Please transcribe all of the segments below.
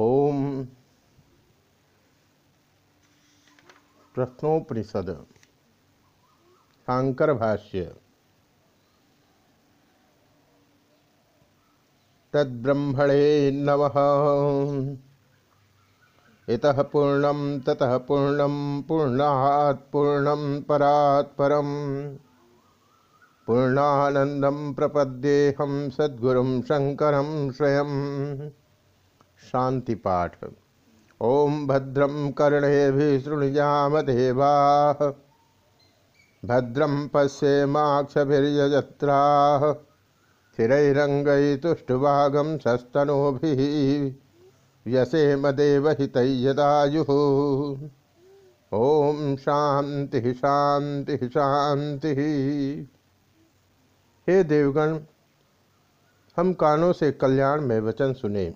ओम प्रश्नोपनिषद, शांकर भाष्य। तद्ब्रह्मणे नम। इतः पूर्णम ततः पूर्णम पूर्णात् पूर्णम परात् परम। पूर्णानंदम प्रपद्येहम सद्गुरु शंकर स्वयं शांति पाठ। ओम भद्रम कर्णे शृणुयाम देवा भद्रम पश्येमाक्षजत्रा स्थिरैरंगैतुष्टुभागम सस्तनोभि व्यसेम देवहितयदायु ओम शांति शांति शांति। हे देवगण, हम कानों से कल्याण में वचन सुने।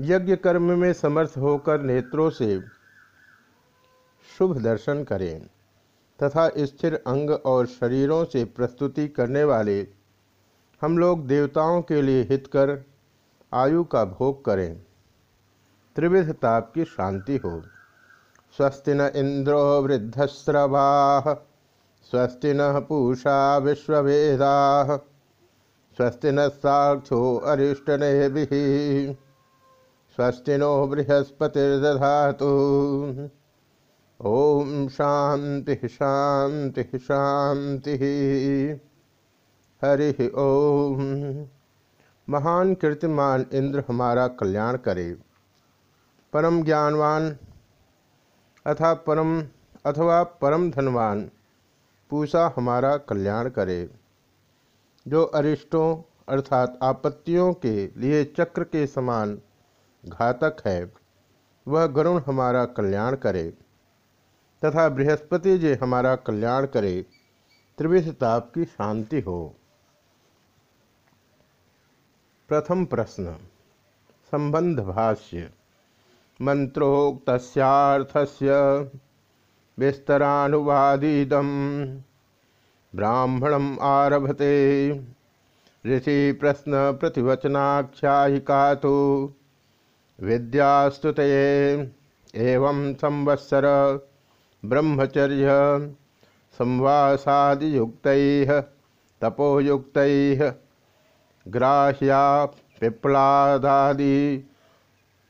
यज्ञ कर्म में समर्थ होकर नेत्रों से शुभ दर्शन करें, तथा स्थिर अंग और शरीरों से प्रस्तुति करने वाले हम लोग देवताओं के लिए हित कर आयु का भोग करें। त्रिविध ताप की शांति हो। स्वस्ति न इंद्रो वृद्धस्रवा, स्वस्ति न पूषा विश्ववेदा, स्वस्ति न साक्षो अरिष्टने स्वस्ति नो बृहस्पतिर्दधातु। ओम शांति शांति शांति हरि ओम। महान कीर्तिमान इंद्र हमारा कल्याण करे। परम ज्ञानवान अथा परम, अथवा परम धनवान पूषा हमारा कल्याण करे। जो अरिष्टों, अर्थात आपत्तियों के लिए चक्र के समान घातक है। वह गरुण हमारा कल्याण करे, तथा बृहस्पति जी हमारा कल्याण करे, त्रिविध ताप की शांति हो। प्रथम प्रश्न, संबंध भाष्य मंत्रोक्त विस्तरानुवादीदम ब्राह्मणम आरभते। ऋषि प्रश्न प्रतिवचनाख्यायिका तो विद्यास्तुत। एवं संवत्सर। ब्रह्मचर्य। संवासादियुक्त। तपोयुक्त। ग्राह्या पिप्लादादि।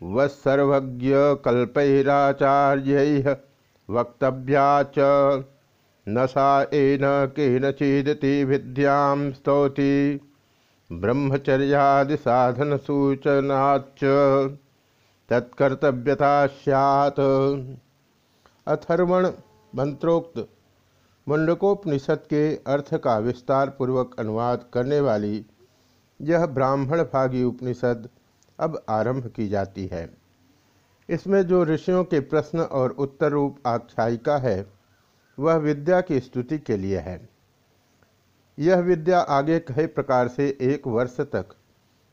वत्सर्वज्ञकल्पैराचार्य। वक्तव्या च। न सा एन केनचिदति विद्यां स्तौति। ब्रह्मचर्यादि साधन सूचनाच तत्कर्तव्यता सैत अथर्वण मंत्रोक्त, मुंडकोपनिषद के अर्थ का विस्तार पूर्वक अनुवाद करने वाली यह ब्राह्मण भागी उपनिषद अब आरंभ की जाती है। इसमें जो ऋषियों के प्रश्न और उत्तर रूप आख्यायिका है, वह विद्या की स्तुति के लिए है। यह विद्या आगे कई प्रकार से एक वर्ष तक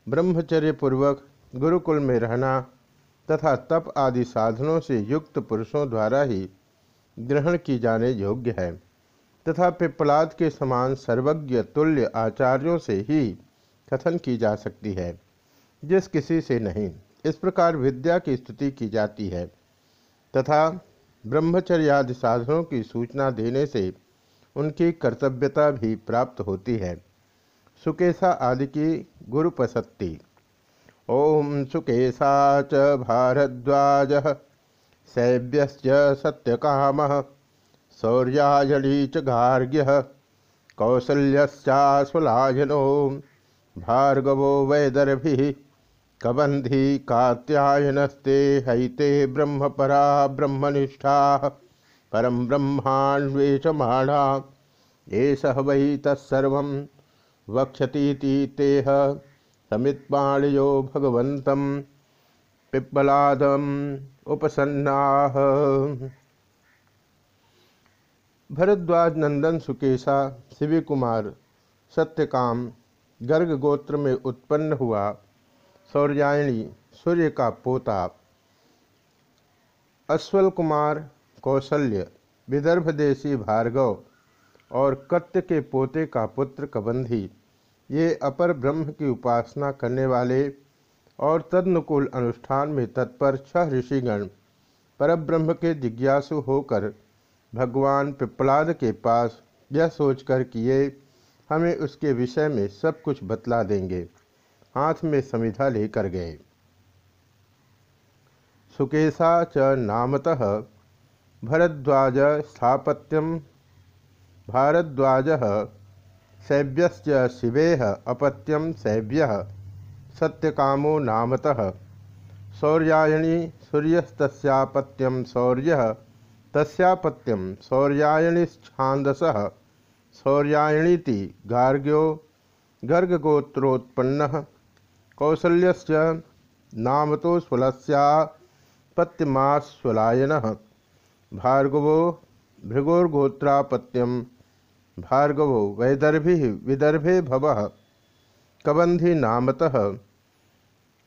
ब्रह्मचर्य पूर्वक गुरुकुल में रहना तथा तप आदि साधनों से युक्त पुरुषों द्वारा ही ग्रहण की जाने योग्य है। तथा पिपलाद के समान सर्वज्ञ तुल्य आचार्यों से ही कथन की जा सकती है, जिस किसी से नहीं। इस प्रकार विद्या की स्तुति की जाती है। तथा ब्रह्मचर्यादि साधनों की सूचना देने से उनकी कर्तव्यता भी प्राप्त होती है। सुकेशा आदि की गुरुपसत्ति। ओम सुकेशा च भारद्वाज। शैव्य सत्यकाम। शौर्याजली च गार्ग्य। कौसल्यश्चासुलायनो भार्गवो वैदर्भि। कबंधी कात्यायनस्ते हईते ब्रह्मपरा ब्रह्मनिष्ठा। परम ब्रह्मान्वेषमाणा एष वै तत्सर्व तेह। समित्पाणयो भगवत पिप्पलादम उपसन्ना। भरद्वाज नंदन सुकेशा शिवी कुमार सत्यकाम, गर्ग गोत्र में उत्पन्न हुआ सौर्यायणी सूर्य का पोता, अश्वल कुमार कौशल्य, विदर्भ देशी भार्गव और कत्य के पोते का पुत्र कबंधी। ये अपर ब्रह्म की उपासना करने वाले और तदनुकूल अनुष्ठान में तत्पर छह ऋषिगण परब्रह्म के जिज्ञासु होकर भगवान पिपलाद के पास यह सोचकर कि ये हमें उसके विषय में सब कुछ बतला देंगे, हाथ में समिधा लेकर गए। सुकेशा च नामतः भरद्वाज स्थापत्यम भारद्वाज शैव्यश्च शिवेह अपत्यम शैव्य सत्यकामो नामतः। शौर्यायणी सूर्यस्तस्यापत्यम शौर्य तस्यापत्यम शौर्यायणीछांदस शौर्यायणीति गार्ग्यो, गर्गगोत्रोत्पन्न। कौसल्यस्य नामतो स्वलस्यापत्यमास्वलायन भार्गवो भृगोर्गोत्रापत्यम भार्गवो वैदर्भी विदर्भे भव। कबंधी नामतः।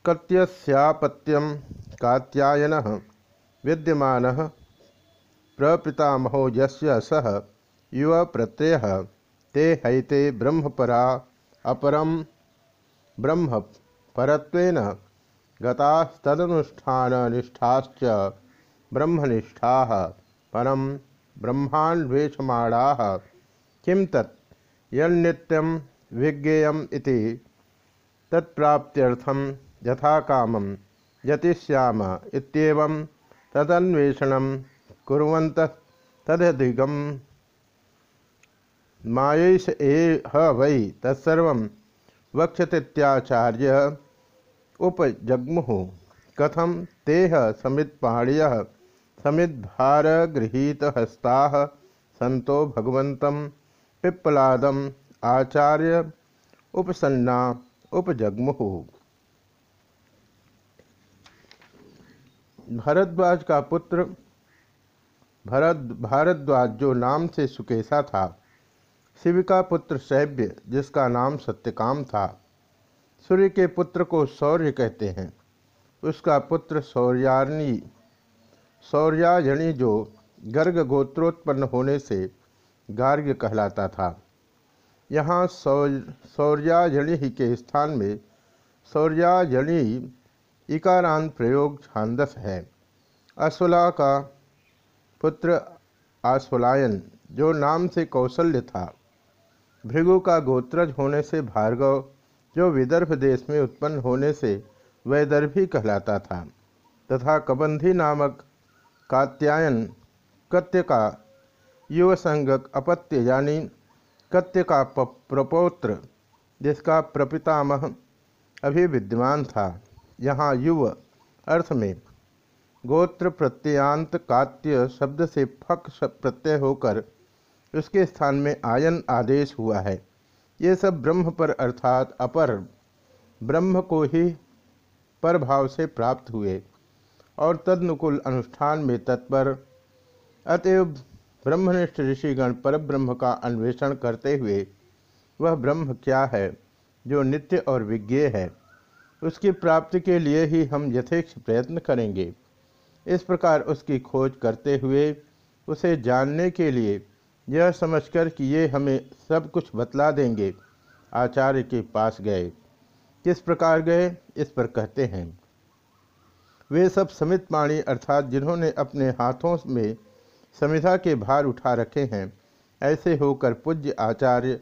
कत्यस्यापत्यम कात्यायन। विद्यमान। प्रपितामहो युव प्रत्यय ते हैते ब्रह्मपरा अपरम ब्रह्म परत्वेन गतास्तदनुष्ठाननिष्ठाश्च ब्रह्मनिष्ठा। परम ब्रह्मान्वेषमाणाः किं तत्? यन्नित्यं विज्ञेयम् इति। तत्प्राप्त्यर्थं यथाकामं यतिष्याम इत्येवं तदन्वेषणं कुर्वन्तः तदधिगम मायैष ए ह वै तत्सर्व वक्षतीत्याचार्य उपजग्मुः। कथम तेह समित्पाण्य समिद्भारगृहीतहस्ता सन्तो भगवत पिप्पलाद आचार्य उपसन्ना उपजग्मुः भरद्वाज का पुत्र भरद, भारद्वाज जो नाम से सुकेशा था शिव का पुत्र शैव्य जिसका नाम सत्यकाम था, सूर्य के पुत्र को शौर्य कहते हैं। उसका पुत्र शौर्याणी शौर्यायणी जो गर्ग गोत्रोत्पन्न होने से गार्ग्य कहलाता था। यहाँ शौर्यायणी के स्थान में शौर्यायणी इकारांत प्रयोग छांदस है। असुला का पुत्र आसुलायन, जो नाम से कौशल्य था, भृगु का गोत्रज होने से भार्गव, जो विदर्भ देश में उत्पन्न होने से वैदर्भी कहलाता था, तथा कबंधी नामक कात्यायन, कत्य का युव संगक अपत्य यानी कत्य का प्रपौत्र, जिसका प्रपितामह अभी विद्यमान था। यहाँ युव अर्थ में गोत्र प्रत्ययांत कात्य शब्द से फक प्रत्यय होकर उसके स्थान में आयन आदेश हुआ है। ये सब ब्रह्म पर अर्थात अपर ब्रह्म को ही पर भाव से प्राप्त हुए और तदनुकूल अनुष्ठान में तत्पर अतएव ब्रह्मनिष्ठ ऋषिगण पर ब्रह्म का अन्वेषण करते हुए, वह ब्रह्म क्या है, जो नित्य और विज्ञेय है, उसकी प्राप्ति के लिए ही हम यथेक्ष प्रयत्न करेंगे। इस प्रकार उसकी खोज करते हुए, उसे जानने के लिए यह समझकर कि ये हमें सब कुछ बतला देंगे। आचार्य के पास गए। किस प्रकार गए, इस पर कहते हैं। वे सब समित पाणी अर्थात जिन्होंने अपने हाथों में समिधा के भार उठा रखे हैं। ऐसे होकर पूज्य आचार्य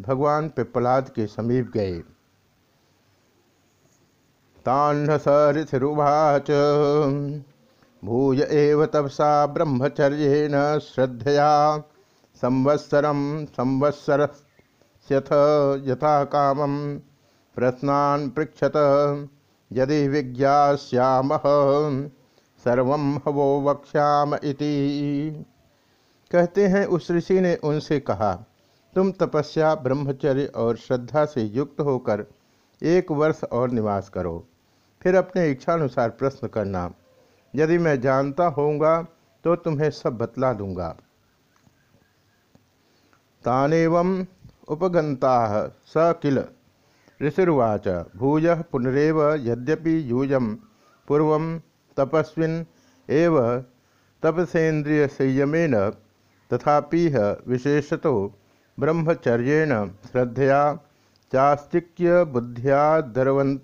भगवान पिपलाद के समीप गए। तान्न सरिथिरुवाच भूय एव तपसा ब्रह्मचर्य श्रद्धया, संवत्सर संवत्सरस्यथ यथा काम प्रश्नान पृछत यदि विज्ञास्याम। सर्व हवो वक्ष्याम इति। कहते हैं, उस ऋषि ने उनसे कहा, तुम तपस्या, ब्रह्मचर्य और श्रद्धा से युक्त होकर एक वर्ष और निवास करो। फिर अपने इच्छानुसार प्रश्न करना, यदि मैं जानता होऊँगा तो तुम्हें सब बतला दूँगा। तानेव उपगंता स किल। ऋषिर्वाच, भूय पुनरव यद्यपि यूज़ पूर्व तपस्विन एव तपसेन्द्रिय संयमेन तथापीह विशेषतो ब्रह्मचर्येण श्रद्धया चास्तिक्य बुद्धिया दरवंत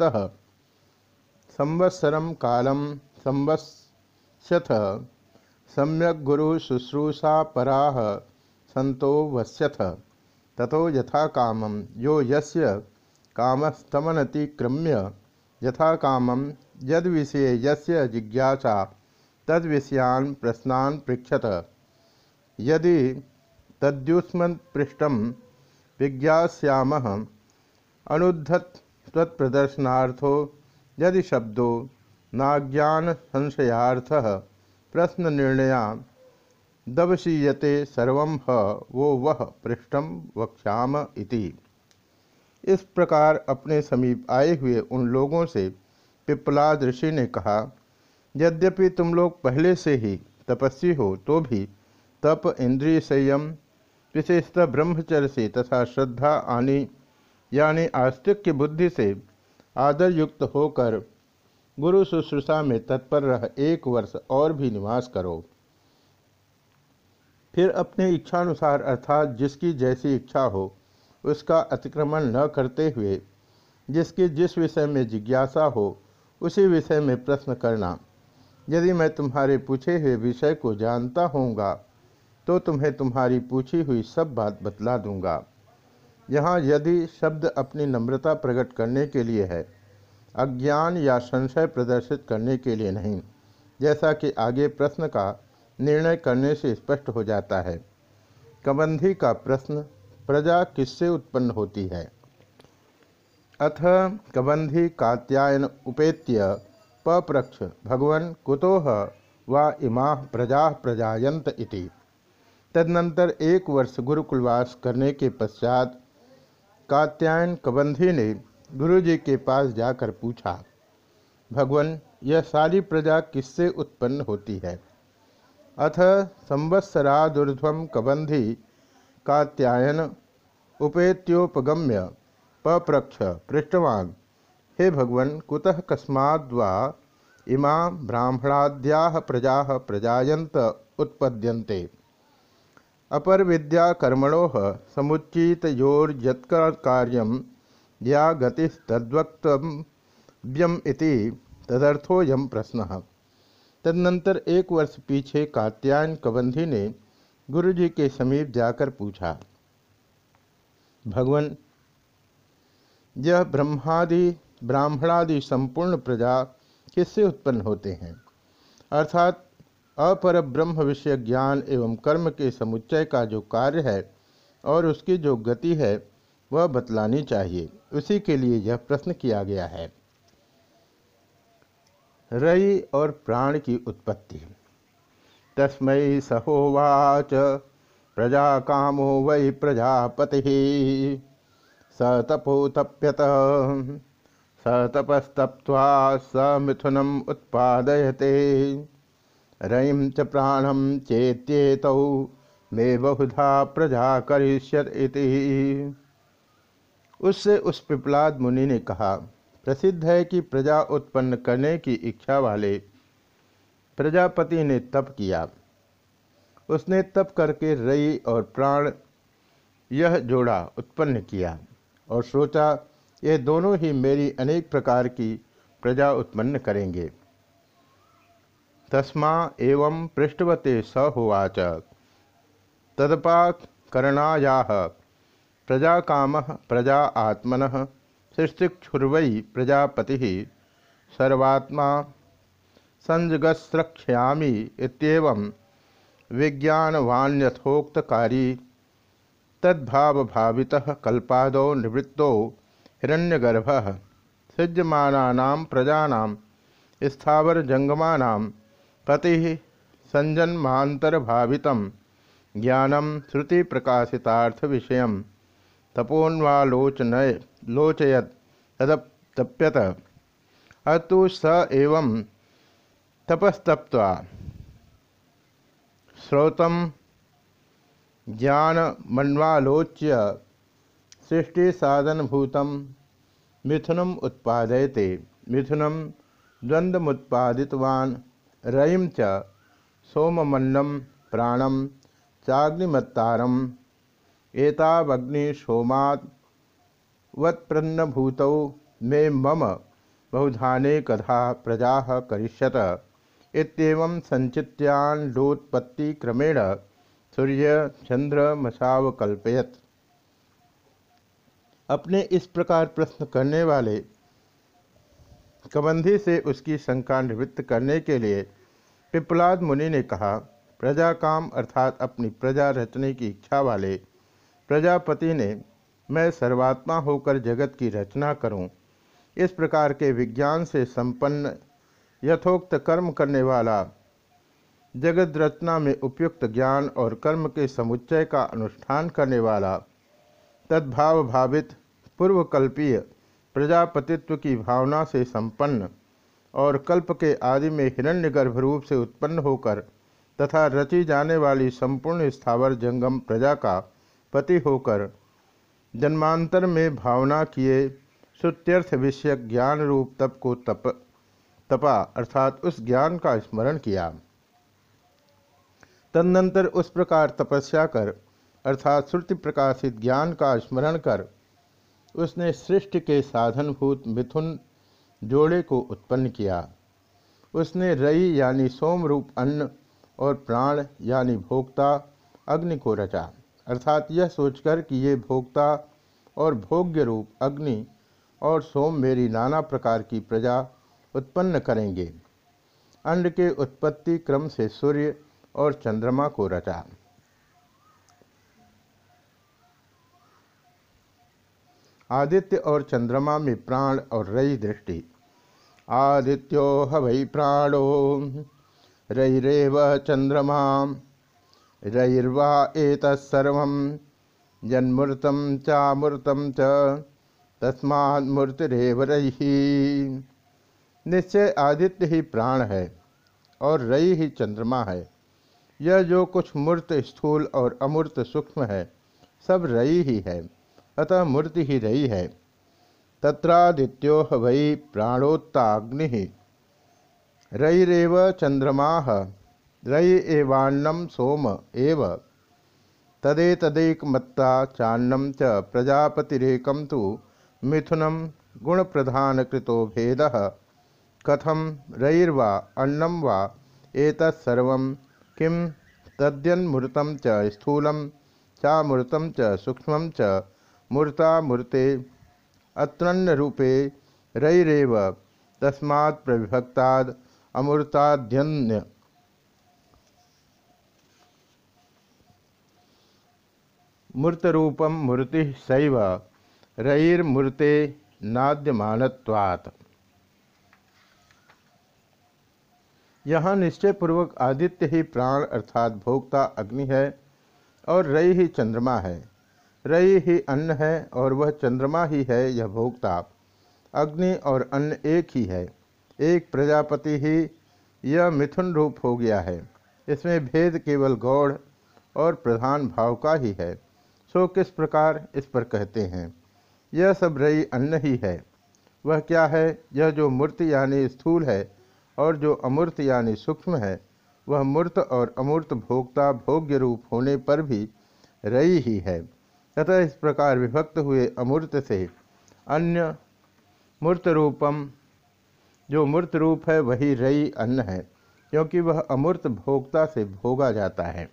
संवत्सरम कालम संवत्स्यथ। सम्यक गुरु शुश्रूषा परा संतो वस्यथ। ततो यथा कामम यो यस्य कामस्तमनतिक्रम्य यथा कामम यद विषय यस्य जिज्ञासा तद विषयान प्रश्नान पृछत यदि तद्युष्मन पृष्ठम विज्ञास्याम अनुद्धत तत्प्रदर्शनार्थो यदि शब्दो नाज्ञान संशयार्थ प्रश्न निर्णया दवशीयते सर्व वो वह पृष्ठम वक्ष्याम इति। इस प्रकार अपने समीप आए हुए उन लोगों से पिपलाद ऋषि ने कहा, यद्यपि तुम लोग पहले से ही तपस्वी हो तो भी तप इंद्रिय संयम, विशेषतः ब्रह्मचर्य से तथा श्रद्धा, आनी, यानी आस्तिक की बुद्धि से आदर युक्त होकर गुरु शुश्रूषा में तत्पर रह एक वर्ष और भी निवास करो। फिर अपने इच्छानुसार, अर्थात जिसकी जैसी इच्छा हो, उसका अतिक्रमण न करते हुए, जिसकी जिस विषय में जिज्ञासा हो उसी विषय में प्रश्न करना, यदि मैं तुम्हारे पूछे हुए विषय को जानता होऊँगा तो तुम्हें तुम्हारी पूछी हुई सब बात बतला दूँगा। यहाँ यदि शब्द अपनी नम्रता प्रकट करने के लिए है, अज्ञान या संशय प्रदर्शित करने के लिए नहीं, जैसा कि आगे प्रश्न का निर्णय करने से स्पष्ट हो जाता है। कबंधी का प्रश्न, प्रजा किससे उत्पन्न होती है? अथ कबंधी कात्यायन उपेत्य पप्रक्ष, भगवन कुतोह व इमा प्रजा प्रजायंत इति। तदनंतर एक वर्ष गुरुकुलवास करने के पश्चात कात्यायन कबंधी ने गुरुजी के पास जाकर पूछा, भगवान, यह सारी प्रजा किससे उत्पन्न होती है? अथ, संवत्सरादुर्ध्व कबंधी कात्यायन उपेत्योपगम्य पप्रक्ष, पृष्ठवान। हे भगवन, कुतः कस्माद्वा इमा ब्राह्मणाद्या प्रजा प्रजायंत उत्पद्यन्ते। अपर विद्या कर्मणो समुचित समुचितोर्यत्कार्य या गतिस्तद्वक्तव्यम इति तदर्थोयम प्रश्न। तदनंतर एक वर्ष पीछे कात्यायन कबंधी ने गुरुजी के समीप जाकर पूछा, भगवान यह ब्रह्मादि, ब्राह्मणादि संपूर्ण प्रजा किससे उत्पन्न होते हैं? अर्थात अपर ब्रह्म विषय ज्ञान एवं कर्म के समुच्चय का जो कार्य है और उसकी जो गति है, वह बतलानी चाहिए। उसी के लिए यह प्रश्न किया गया है। रई और प्राण की उत्पत्ति। तस्मय सहोवाच प्रजा कामो वै प्रजापति। स तपो तप्यत स तपस्तप्वा स मिथुनम उत्पादयते। रईम च प्राणम चेत्येत मे बहुधा प्रजा करिष्यति उससे उस पिपलाद मुनि ने कहा, प्रसिद्ध है कि प्रजा उत्पन्न करने की इच्छा वाले प्रजापति ने तप किया। उसने तप करके रई और प्राण यह जोड़ा उत्पन्न किया। और सोचा ये दोनों ही मेरी अनेक प्रकार की प्रजा उत्पन्न करेंगे। तस्मा एवं पृष्ठवते स होवाच। तदपाकरणाया प्रजा काम प्रजा आत्मन सृष्टिक्षुर्वै प्रजापति सर्वात्मा संजगस्रक्ष्यामी इत्येवं विज्ञानवान्यथोक्तकारी तद्भावभावितः कल्पादौ निवृत्तो हिरण्यगर्भः, सृज्यमानानां प्रजानां स्थावर जंगमानां पति संजन्मांतर्भावित ज्ञानम श्रुति प्रकाशितार्थ विषय तपोन्वालोचन लोचयत तदप्यत अतु स एवं तपस्तप्वा श्रोत ज्ञानमन्वालोच्य सृष्टि साधनभूत मिथुनम उत्पादयते। मिथुनम द्वंद्वमुत्पादितवान् रयिम च सोममन्नम प्राणम चाग्निमत्तारम एतावग्निशोमात् वत्प्रन्नभूतौ मे मम बहुधाने कथा प्रजा करिष्यत। इतम संचित्यान्डोत्पत्ति क्रमेण सूर्य चंद्र मसावकल्पयत अपने इस प्रकार प्रश्न करने वाले कबंधी से उसकी शंका निवृत्त करने के लिए पिपलाद मुनि ने कहा प्रजा काम अर्थात अपनी प्रजा रचने की इच्छा वाले प्रजापति ने मैं सर्वात्मा होकर जगत की रचना करूँ, इस प्रकार के विज्ञान से संपन्न यथोक्त कर्म करने वाला जगत रचना में उपयुक्त ज्ञान और कर्म के समुच्चय का अनुष्ठान करने वाला, तद्भाव भावित, पूर्वकल्पीय, प्रजापतित्व की भावना से संपन्न और कल्प के आदि में हिरण्यगर्भ रूप से उत्पन्न होकर तथा रची जाने वाली संपूर्ण स्थावर जंगम प्रजा का पति होकर जन्मांतर में भावना किए सुत्यर्थ विषयक ज्ञान रूप तप को तप, तपा अर्थात उस ज्ञान का स्मरण किया। तदनंतर उस प्रकार तपस्या कर, अर्थात श्रुति प्रकाशित ज्ञान का स्मरण कर, उसने सृष्टि के साधनभूत मिथुन जोड़े को उत्पन्न किया। उसने रई यानी सोम रूप अन्न और प्राण यानी भोक्ता अग्नि को रचा। अर्थात यह सोचकर कि ये भोक्ता और भोग्य रूप अग्नि और सोम मेरी नाना प्रकार की प्रजा उत्पन्न करेंगे। अन्न के उत्पत्ति क्रम से सूर्य और चंद्रमा को रचा। आदित्य और चंद्रमा में प्राण और रई दृष्टि। आदित्यो हवै प्राणो रईरेव चंद्रमा रईर्वा एतत्सर्व जन्मूर्तम चामूर्तम च तस्मात्मूर्तिरेव रही। निश्चय आदित्य ही प्राण है और रई ही चंद्रमा है। यह जो कुछ मूर्त स्थूल और अमूर्त सूक्ष्म है, सब रई ही है, अतः मूर्ति ही रही है। तत्रादित्यो वै प्राणोत्ताग्नि। रईरव चंद्रमा, रई एवान्नम सोम एव। तदेतदेकमत्ता चान्नम च प्रजापतिरेकम तो मिथुनम गुण प्रधान कृतो भेद। कथम रईर्वा अन्नम वा एतत्सर्व किम? तद्यन्मूर्तम च स्थूलम चामूर्तम च सूक्ष्म च मूर्ता मूर्ते अत्रन्न रूपे रईरेव तस्मात् प्रविभक्ताद अमूर्ताध्यन्य मूर्तरूपम मूर्ति सैव रईर्मूर्ते नाद्यमानत्वात्। यहाँ निश्चयपूर्वक आदित्य ही प्राण अर्थात भोक्ता अग्नि है और रई ही चंद्रमा है। रई ही अन्न है और वह चंद्रमा ही है, यह भोक्ता। अग्नि और अन्न एक ही है। एक प्रजापति ही यह मिथुन रूप हो गया है। इसमें भेद केवल गौड़ और प्रधान भाव का ही है। सो किस प्रकार इस पर कहते हैं? यह सब रई अन्न ही है। वह क्या है? यह जो मूर्ति यानी स्थूल है और जो अमूर्त यानी सूक्ष्म है, वह मूर्त और अमूर्त भोक्ता भोग्य रूप होने पर भी रई ही है। तथा इस प्रकार विभक्त हुए अमूर्त से अन्य मूर्त रूपम जो मूर्त रूप है, वही रई अन्न है, क्योंकि वह अमूर्त भोक्ता से भोगा जाता है।